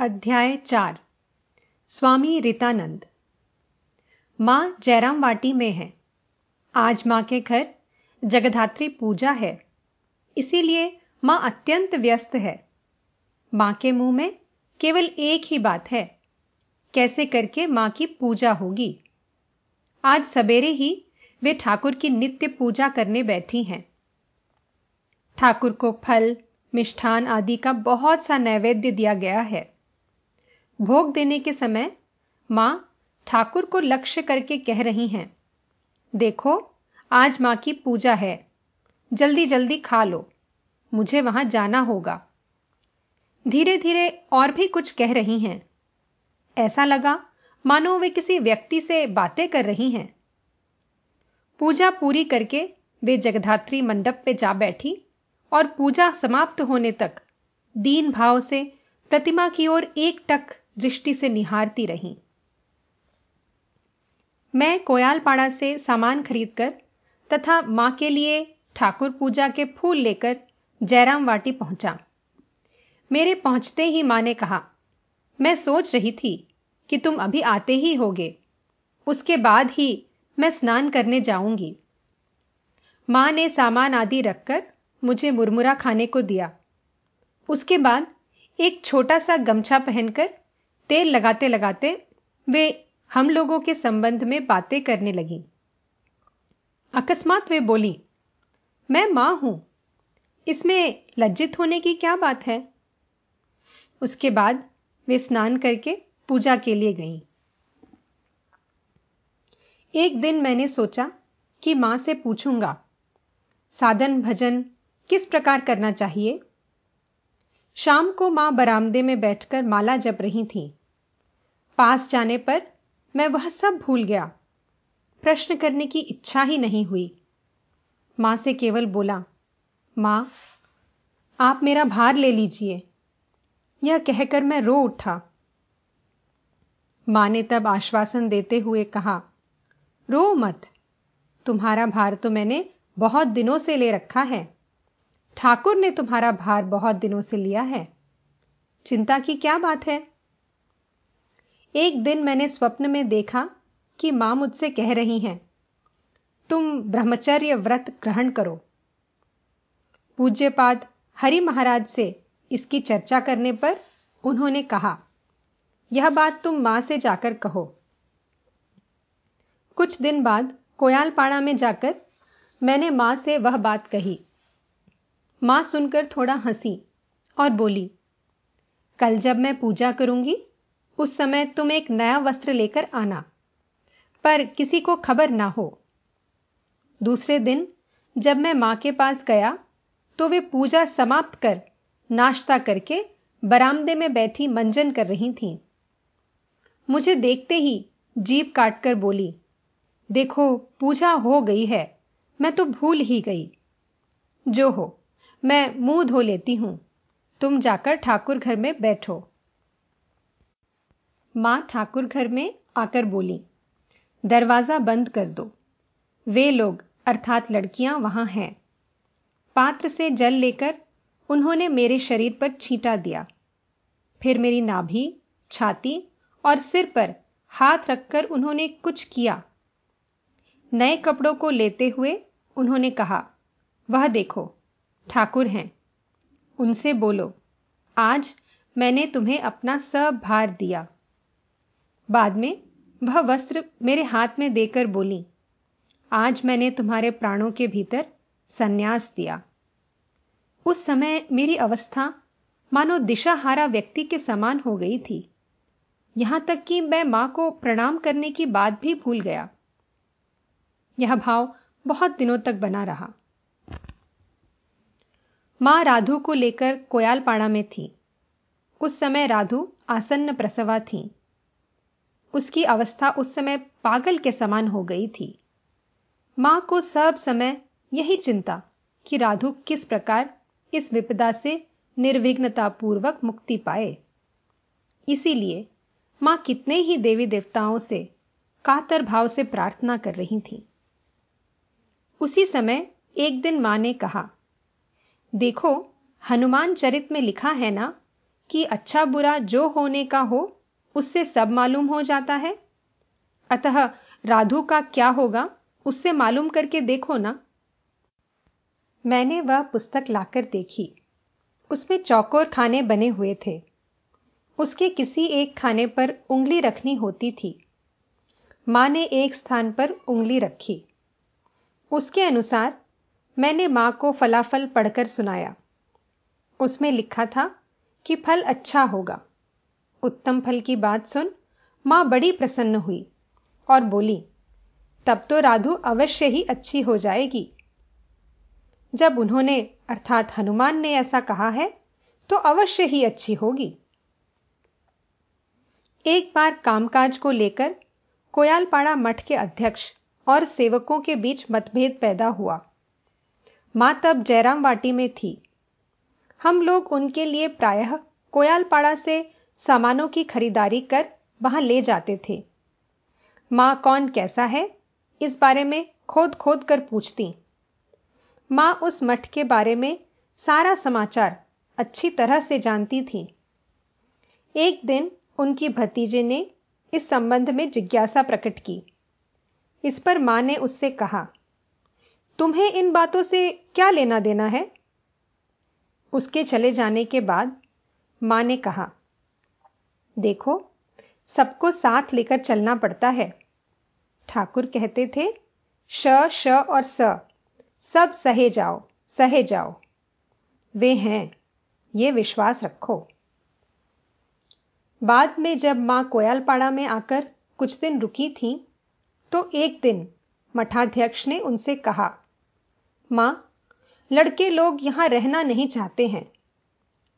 अध्याय चार। स्वामी रितानंद। माँ जयराम वाटी में है। आज माँ के घर जगधात्री पूजा है। इसीलिए माँ अत्यंत व्यस्त है। माँ के मुँह में केवल एक ही बात है। कैसे करके माँ की पूजा होगी? आज सवेरे ही वे ठाकुर की नित्य पूजा करने बैठी हैं। ठाकुर को फल, मिष्ठान आदि का बहुत सा नैवेद्य दिया गया है। भोग देने के समय माँ ठाकुर को लक्ष्य करके कह रही हैं, देखो, आज माँ की पूजा है जल्दी जल्दी खा लो, मुझे वहाँ जाना होगा। धीरे धीरे और भी कुछ कह रही हैं। ऐसा लगा, मानो वे किसी व्यक्ति से बातें कर रही हैं। पूजा पूरी करके वे जगधात्री मंडप पे जा बैठी और पूजा समाप्त होने तक दीन भाव से प्रतिमा की ओर एक टक दृष्टि से निहारती रही। मैं कोयालपाड़ा से सामान खरीदकर तथा माँ के लिए ठाकुर पूजा के फूल लेकर जयराम वाटी पहुँचा। मेरे पहुँचते ही माँ ने कहा, मैं सोच रही थी कि तुम अभी आते ही होगे। उसके बाद ही मैं स्नान करने जाऊँगी माँ ने सामान आदि रखकर मुझे मुरमुरा खाने को दिया। उसके बाद एक छोटा सा गमछा पहनकर तेल लगाते लगाते वे हम लोगों के संबंध में बातें करने लगी। अकस्मात वे बोली, मैं माँ हूँ, इसमें लज्जित होने की क्या बात है? उसके बाद वे स्नान करके पूजा के लिए गईं। एक दिन मैंने सोचा कि माँ से पूछूँगा, साधन भजन किस प्रकार करना चाहिए? शाम को माँ बरामदे में बैठकर माला जप रही थी। पास जाने पर मैं वह सब भूल गया। प्रश्न करने की इच्छा ही नहीं हुई। माँ से केवल बोला, माँ, आप मेरा भार ले लीजिए। यह कहकर मैं रो उठा। माँ ने तब आश्वासन देते हुए कहा, रो मत। तुम्हारा भार तो मैंने बहुत दिनों से ले रखा है। ठाकुर ने तुम्हारा भार बहुत दिनों से लिया है। चिंता की क्या बात है? एक दिन मैंने स्वप्न में देखा कि माँ मुझसे कह रही हैं, तुम ब्रह्मचर्य व्रत ग्रहण करो। पूज्यपाद हरि महाराज से इसकी चर्चा करने पर उन्होंने कहा, यह बात तुम माँ से जाकर कहो। कुछ दिन बाद कोयालपाड़ा में जाकर मैंने माँ से वह बात कही। माँ सुनकर थोड़ा हँसी और बोली, कल जब मैं पूजा करूँगी उस समय तुम एक नया वस्त्र लेकर आना। पर किसी को खबर ना हो। दूसरे दिन, जब मैं माँ के पास गया तो वे पूजा समाप्त कर नाश्ता करके बरामदे में बैठी मंजन कर रही थीं। मुझे देखते ही जीप काटकर बोली, देखो, पूजा हो गई है, मैं तो भूल ही गई। जो हो, मैं मुँह धो लेती हूँ। तुम जाकर ठाकुर घर में बैठो। माँ ठाकुर घर में आकर बोली, दरवाज़ा बंद कर दो। वे लोग, अर्थात लड़कियाँ, वहाँ हैं। पात्र से जल लेकर उन्होंने मेरे शरीर पर छींटा दिया। फिर मेरी नाभि, छाती और सिर पर हाथ रखकर उन्होंने कुछ किया। नए कपड़ों को लेते हुए उन्होंने कहा, वह देखो, ठाकुर हैं। उनसे बोलो, आज मैंने तुम्हें अपना सब भार दिया। बाद में वह वस्त्र मेरे हाथ में देकर बोली, आज मैंने तुम्हारे प्राणों के भीतर सन्यास दिया। उस समय मेरी अवस्था मानो दिशाहारा व्यक्ति के समान हो गई थी। यहाँ तक कि मैं माँ को प्रणाम करने की बात भी भूल गया। यह भाव बहुत दिनों तक बना रहा। माँ राधु को लेकर कोयालपाड़ा में थी। उस समय राधु आसन्न प्रसवा थी। उसकी अवस्था उस समय पागल के समान हो गई थी। माँ को सब समय यही चिंता कि राधु किस प्रकार इस विपदा से निर्विघ्नतापूर्वक मुक्ति पाए। इसीलिए माँ कितने ही देवी देवताओं से कातर भाव से प्रार्थना कर रही थी। उसी समय एक दिन माँ ने कहा, देखो, हनुमान चरित में लिखा है ना कि अच्छा बुरा जो होने का हो उससे सब मालूम हो जाता है? अतः राधु का क्या होगा, उससे मालूम करके देखो ना। मैंने वह पुस्तक लाकर देखी। उसमें चौकोर खाने बने हुए थे। उसके किसी एक खाने पर उंगली रखनी होती थी। माँ ने एक स्थान पर उंगली रखी। उसके अनुसार मैंने माँ को फलाफल पढ़कर सुनाया। उसमें लिखा था कि फल अच्छा होगा। उत्तम फल की बात सुन माँ बड़ी प्रसन्न हुई और बोली, तब तो राधु अवश्य ही अच्छी हो जाएगी। जब उन्होंने, अर्थात हनुमान ने ऐसा कहा है तो अवश्य ही अच्छी होगी। एक बार कामकाज को लेकर कोयालपाड़ा मठ के अध्यक्ष और सेवकों के बीच मतभेद पैदा हुआ। माँ तब जयराम वाटी में थी। हम लोग उनके लिए प्रायः कोयालपाड़ा से सामानों की खरीदारी कर वहाँ ले जाते थे। माँ, कौन कैसा है? इस बारे में खोद खोद कर पूछती। माँ, उस मठ के बारे में सारा समाचार अच्छी तरह से जानती थी। एक दिन उनकी भतीजे ने इस संबंध में जिज्ञासा प्रकट की। इस पर माँ ने उससे कहा, तुम्हें इन बातों से क्या लेना देना है? उसके चले जाने के बाद माँ ने कहा देखो, सबको साथ लेकर चलना पड़ता है। ठाकुर कहते थे, श श और स, सब सहे जाओ सहे जाओ। वे हैं, ये विश्वास रखो। बाद में जब माँ कोयालपाड़ा में आकर कुछ दिन रुकी थी तो एक दिन मठाध्यक्ष ने उनसे कहा, माँ, लड़के लोग यहाँ रहना नहीं चाहते हैं।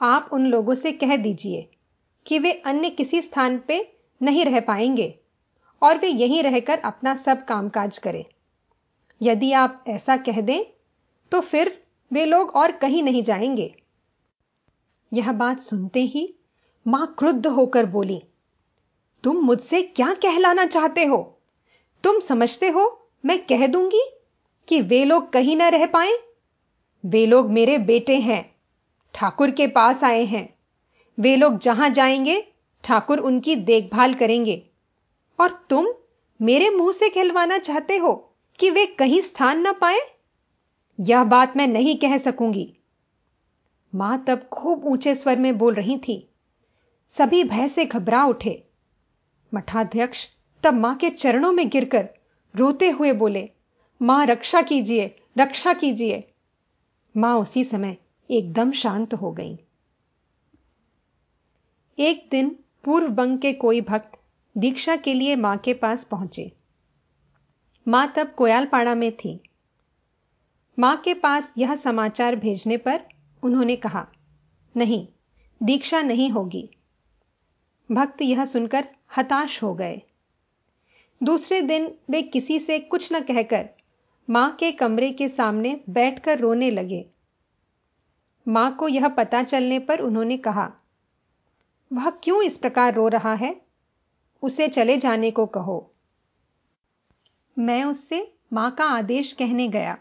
आप उन लोगों से कह दीजिए। कि वे अन्य किसी स्थान पे नहीं रह पाएँगे और वे यहीं रहकर अपना सब कामकाज करें। यदि आप ऐसा कह दें तो फिर वे लोग और कहीं नहीं जाएँगे। यह बात सुनते ही माँ क्रुद्ध होकर बोली, तुम मुझसे क्या कहलाना चाहते हो? तुम समझते हो मैं कह दूँगी कि वे लोग कहीं ना रह पाए? वे लोग मेरे बेटे हैं, ठाकुर के पास आए हैं। वे लोग जहाँ जाएँगे, ठाकुर उनकी देखभाल करेंगे। और तुम मेरे मुँह से कहलवाना चाहते हो कि वे कहीं स्थान ना पाए? यह बात मैं नहीं कह सकूँगी। माँ तब खूब ऊँचे स्वर में बोल रही थी। सभी भय से घबरा उठे। मठाध्यक्ष तब माँ के चरणों में गिरकर रोते हुए बोले, माँ, रक्षा कीजिए रक्षा कीजिए। माँ उसी समय एकदम शांत हो गई। एक दिन पूर्व बंग के कोई भक्त दीक्षा के लिए माँ के पास पहुँचे। माँ तब कोयालपाड़ा में थी। माँ के पास यह समाचार भेजने पर उन्होंने कहा, नहीं, दीक्षा नहीं होगी भक्त यह सुनकर हताश हो गए। दूसरे दिन वे किसी से कुछ न कहकर माँ के कमरे के सामने बैठकर रोने लगे। माँ को यह पता चलने पर उन्होंने कहा वह क्यों इस प्रकार रो रहा है? उसे चले जाने को कहो। मैं उससे माँ का आदेश कहने गया,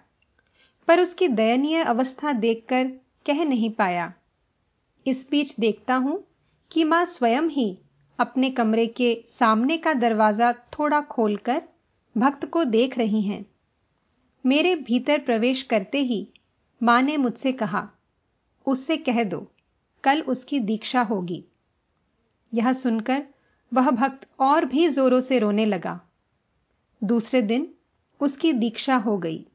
पर उसकी दयनीय अवस्था देखकर कह नहीं पाया। इस बीच देखता हूँ कि माँ स्वयं ही अपने कमरे के सामने का दरवाज़ा थोड़ा खोलकर भक्त को देख रही हैं। मेरे भीतर प्रवेश करते ही माँ ने मुझसे कहा, उससे कह दो, कल उसकी दीक्षा होगी। यह सुनकर वह भक्त और भी जोरों से रोने लगा। दूसरे दिन उसकी दीक्षा हो गई।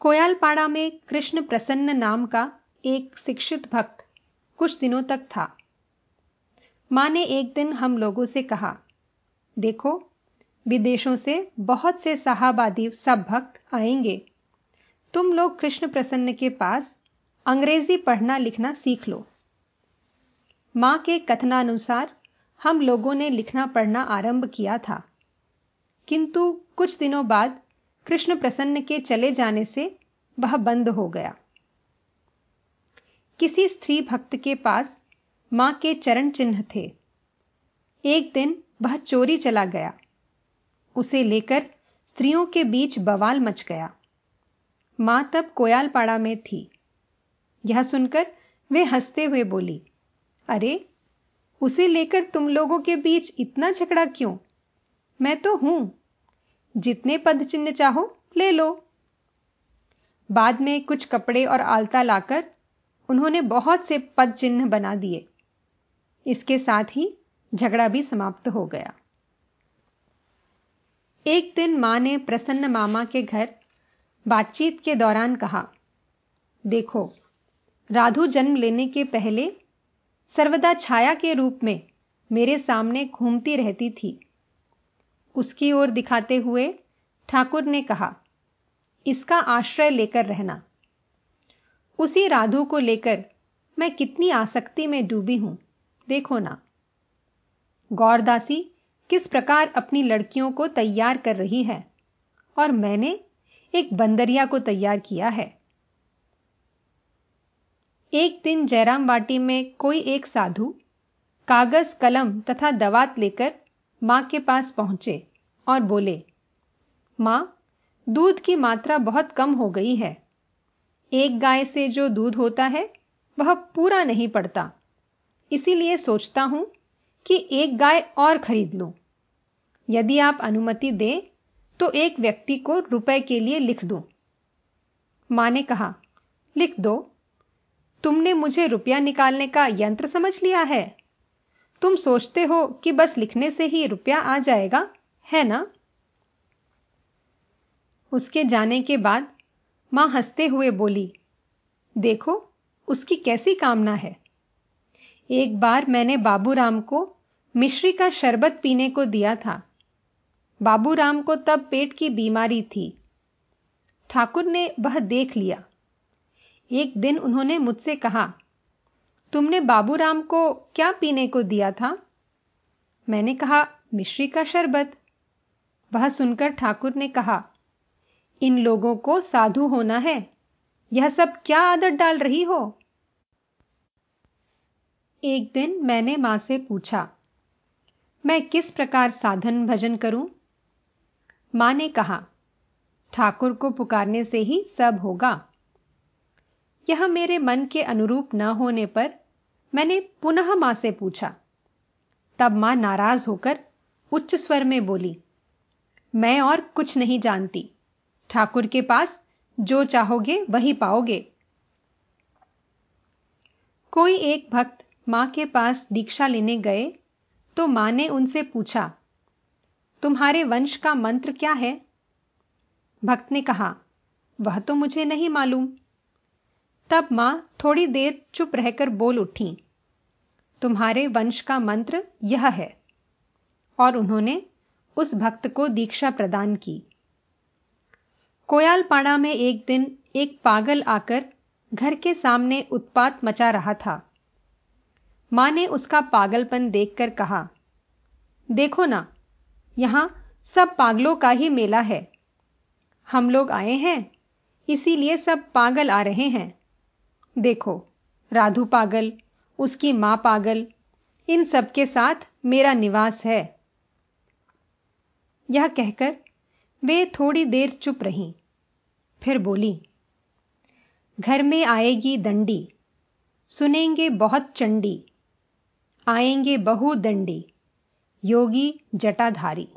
कोयालपाड़ा में कृष्ण प्रसन्न नाम का एक शिक्षित भक्त कुछ दिनों तक था। माँ ने एक दिन हम लोगों से कहा, देखो, विदेशों से बहुत से साहबादी सब भक्त आएँगे। तुम लोग कृष्ण प्रसन्न के पास अंग्रेज़ी पढ़ना लिखना सीख लो। माँ के कथनानुसार हम लोगों ने लिखना पढ़ना आरंभ किया था। किंतु कुछ दिनों बाद कृष्ण प्रसन्न के चले जाने से वह बंद हो गया। किसी स्त्री भक्त के पास माँ के चरण चिन्ह थे। एक दिन वह चोरी चला गया। उसे लेकर स्त्रियों के बीच बवाल मच गया। माँ तब कोयालपाड़ा में थी। यह सुनकर वे हँसते हुए बोली अरे, उसे लेकर तुम लोगों के बीच इतना झगड़ा क्यों? मैं तो हूँ। जितने पद चिन्ह चाहो, ले लो। बाद में कुछ कपड़े और आलता लाकर उन्होंने बहुत से पद चिन्ह बना दिए। इसके साथ ही झगड़ा भी समाप्त हो गया। एक दिन माँ ने प्रसन्न मामा के घर बातचीत के दौरान कहा, देखो, राधु जन्म लेने के पहले सर्वदा छाया के रूप में मेरे सामने घूमती रहती थी। उसकी ओर दिखाते हुए ठाकुर ने कहा, इसका आश्रय लेकर रहना। उसी राधु को लेकर मैं कितनी आसक्ति में डूबी हूँ, देखो ना। गौरदासी किस प्रकार अपनी लड़कियों को तैयार कर रही है, और मैंने एक बंदरिया को तैयार किया है। एक दिन जयराम वाटी में कोई एक साधु कागज़, कलम तथा दवात लेकर माँ के पास पहुँचे और बोले, माँ, दूध की मात्रा बहुत कम हो गई है। एक गाय से जो दूध होता है, वह पूरा नहीं पड़ता। इसीलिए सोचता हूँ कि एक गाय और खरीद लूँ। यदि आप अनुमति दें तो एक व्यक्ति को रुपए के लिए लिख दूँ। माँ ने कहा, लिख दो। तुमने मुझे रुपया निकालने का यंत्र समझ लिया है? तुम सोचते हो कि बस लिखने से ही रुपया आ जाएगा, है ना? उसके जाने के बाद माँ हँसते हुए बोली, देखो, उसकी कैसी कामना है। एक बार मैंने बाबूराम को मिश्री का शरबत पीने को दिया था। बाबूराम को तब पेट की बीमारी थी। ठाकुर ने वह देख लिया। एक दिन उन्होंने मुझसे कहा, तुमने बाबूराम को क्या पीने को दिया था? मैंने कहा, मिश्री का शरबत। वह सुनकर ठाकुर ने कहा, इन लोगों को साधु होना है। यह सब क्या आदत डाल रही हो? एक दिन मैंने माँ से पूछा, मैं किस प्रकार साधन भजन करूँ? माँ ने कहा, ठाकुर को पुकारने से ही सब होगा। यह मेरे मन के अनुरूप न होने पर मैंने पुनः माँ से पूछा। तब माँ नाराज़ होकर उच्च स्वर में बोली, मैं और कुछ नहीं जानती। ठाकुर के पास जो चाहोगे वही पाओगे। कोई एक भक्त माँ के पास दीक्षा लेने गए तो माँ ने उनसे पूछा, तुम्हारे वंश का मंत्र क्या है? भक्त ने कहा, वह तो मुझे नहीं मालूम। तब माँ थोड़ी देर चुप रहकर बोल उठी, तुम्हारे वंश का मंत्र यह है। और उन्होंने उस भक्त को दीक्षा प्रदान की। कोयालपाड़ा में एक दिन एक पागल आकर घर के सामने उत्पात मचा रहा था। माँ ने उसका पागलपन देखकर कहा, देखो ना, यहाँ सब पागलों का ही मेला है। हम लोग आए हैं, इसीलिए सब पागल आ रहे हैं। देखो, राधु पागल, उसकी माँ पागल, इन सबके साथ मेरा निवास है। यह कहकर वे थोड़ी देर चुप रहीं। फिर बोली, घर में आएगी दंडी, सुनेंगे बहुत चंडी, आएँगे बहु दंडी, योगी जटाधारी।